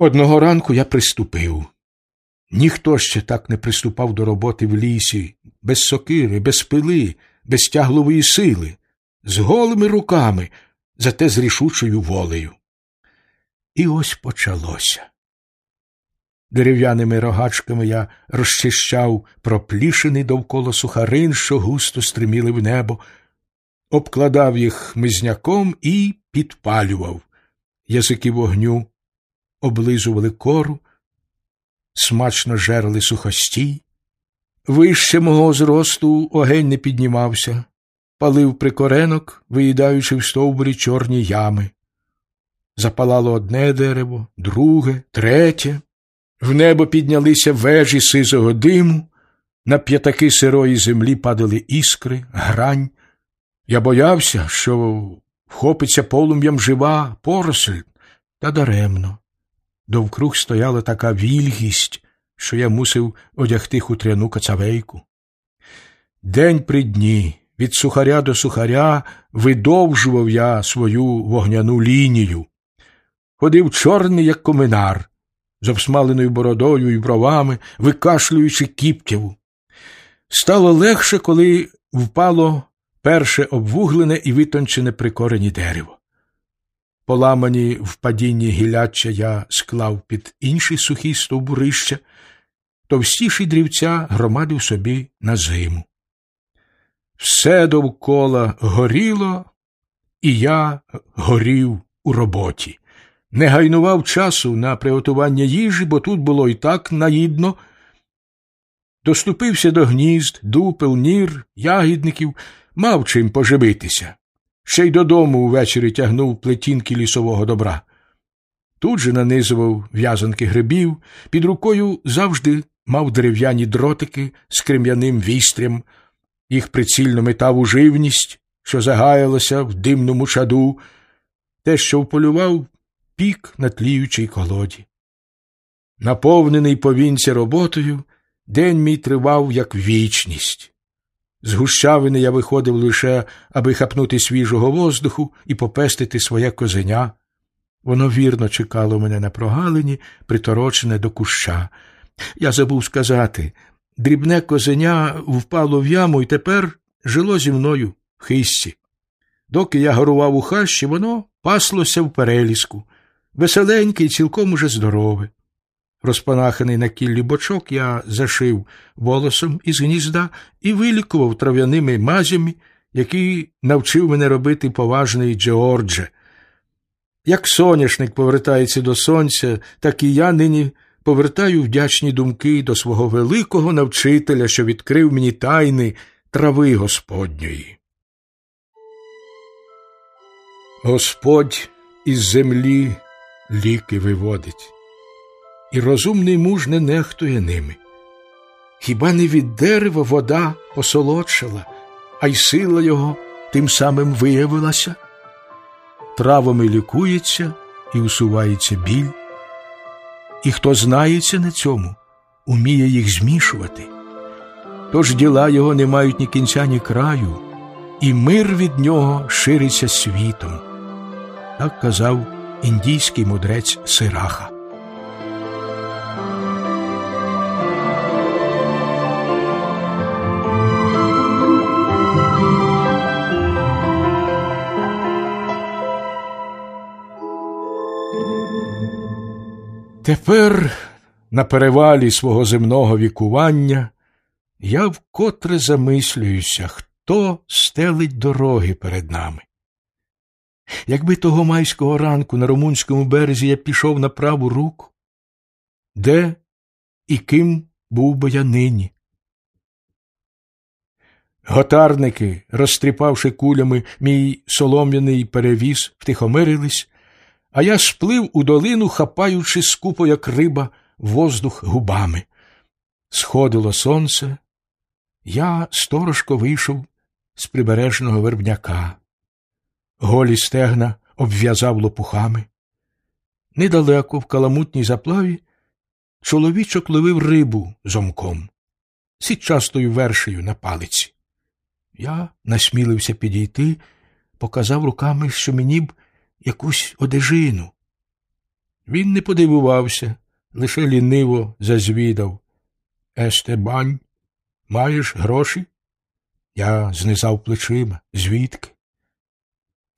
Одного ранку я приступив. Ніхто ще так не приступав до роботи в лісі, без сокири, без пили, без тяглової сили, з голими руками, зате з рішучою волею. І ось почалося. Дерев'яними рогачками я розчищав проплішений довкола сухарин, що густо стриміли в небо, обкладав їх мизняком і підпалював. Язики вогню облизували кору, смачно жерли сухостій. Вище мого зросту огень не піднімався, палив прикоренок, виїдаючи в стовбурі чорні ями. Запалало одне дерево, друге, третє. В небо піднялися вежі сизого диму, на п'ятаки сирої землі падали іскри, грань. Я боявся, що вхопиться полум'ям жива поросль, та даремно. Довкруг стояла така вільгість, що я мусив одягти хутряну кацавейку. День при дні, від сухаря до сухаря, видовжував я свою вогняну лінію. Ходив чорний, як коминар, з обсмаленою бородою і бровами, викашлюючи кіптяву. Стало легше, коли впало перше обвуглене і витончене прикорені дерево. Поламані в падінні гіляча я склав під інші сухі стовбурища, товстіші дрівця громадив собі на зиму. Все довкола горіло, і я горів у роботі. Не гайнував часу на приготування їжі, бо тут було і так наїдно. Доступився до гнізд, дупел, нір, ягідників, мав чим поживитися. Ще й додому увечері тягнув плетінки лісового добра. Тут же нанизував в'язанки грибів, під рукою завжди мав дерев'яні дротики з крем'яним вістрям, їх прицільно метав у живність, що загаялася в димному чаду, те, що вполював пік на тліючій колоді. Наповнений повінця роботою, день мій тривав, як вічність. З гущавини я виходив лише, аби хапнути свіжого воздуху і попестити своє козеня. Воно вірно чекало мене на прогалині, приторочене до куща. Я забув сказати дрібне козеня впало в яму і тепер жило зі мною в хисті. Доки я горував у хащі, воно паслося в переліску, веселеньке і цілком уже здорове. Розпанаханий на кіллі бочок я зашив волосом із гнізда і вилікував трав'яними мазями, які навчив мене робити поважний Джеордже. Як соняшник повертається до сонця, так і я нині повертаю вдячні думки до свого великого навчителя, що відкрив мені тайни трави Господньої. Господь із землі ліки виводить і розумний муж не нехтує ними. Хіба не від дерева вода посолодшила, а й сила його тим самим виявилася? Травами лікується і усувається біль. І хто знається на цьому, уміє їх змішувати. Тож діла його не мають ні кінця, ні краю, і мир від нього шириться світом. Так казав індійський мудрець Сираха. Тепер, на перевалі свого земного вікування, я вкотре замислююся, хто стелить дороги перед нами. Якби того майського ранку на румунському березі я пішов на праву руку, де і ким був би я нині? Готарники, розтріпавши кулями мій солом'яний перевіз, втихомирились, а я сплив у долину, хапаючи скупо, як риба, воздух губами. Сходило сонце, я сторожко вийшов з прибережного вербняка. Голі стегна обв'язав лопухами. Недалеко, в каламутній заплаві, чоловічок ловив рибу зомком, сітчастою вершею на палиці. Я насмілився підійти, показав руками, що мені б якусь одежину. Він не подивувався, лише ліниво зазвідав. Естебань, маєш гроші? Я знизав плечима. Звідки?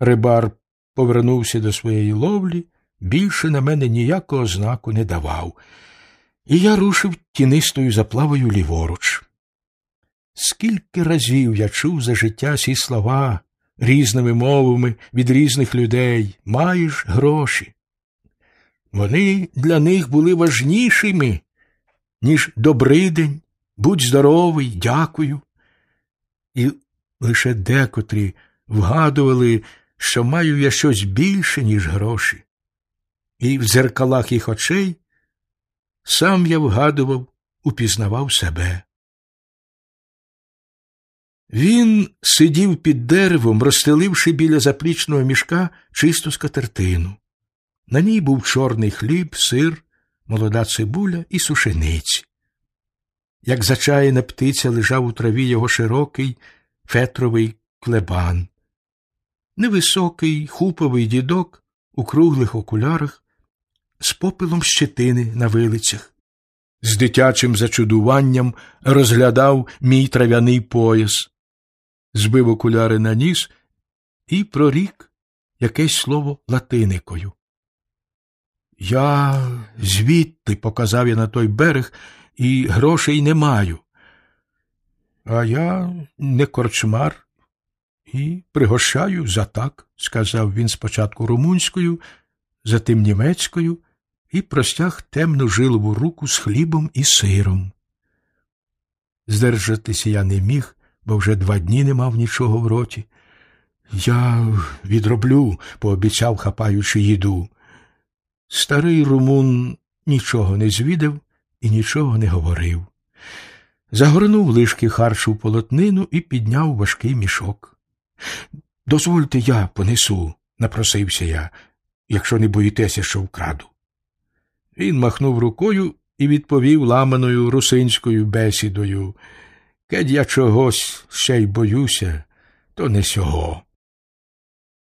Рибар повернувся до своєї ловлі, більше на мене ніякого знаку не давав, і я рушив тінистою заплавою ліворуч. Скільки разів я чув за життя ці слова різними мовами від різних людей маєш гроші. Вони для них були важнішими, ніж добрий день, будь здоровий, дякую. І лише декотрі вгадували, що маю я щось більше, ніж гроші. І в зеркалах їх очей сам я вгадував, упізнавав себе. Він сидів під деревом, розстеливши біля заплічного мішка чисту скатертину. На ній був чорний хліб, сир, молода цибуля і сушениці. Як зачаяна птиця лежав у траві його широкий фетровий клебан. Невисокий, хуповий дідок у круглих окулярах з попелом щетини на вилицях. З дитячим зачудуванням розглядав мій трав'яний пояс, збив окуляри на ніс і прорік якесь слово латиникою. Я звідти показав я на той берег, і грошей не маю. А я не корчмар і пригощаю за так, сказав він спочатку румунською, затим німецькою і простяг темну жилову руку з хлібом і сиром. Здержатися я не міг, бо вже два дні не мав нічого в роті. Я відроблю, пообіцяв, хапаючи їду. Старий румун нічого не звідав і нічого не говорив. Загорнув лишки харчу в полотнину і підняв важкий мішок. Дозвольте, я понесу, напросився я, якщо не боїтеся, що вкраду. Він махнув рукою і відповів ламаною русинською бесідою. Кедь я чогось ще й боюся, то не сього.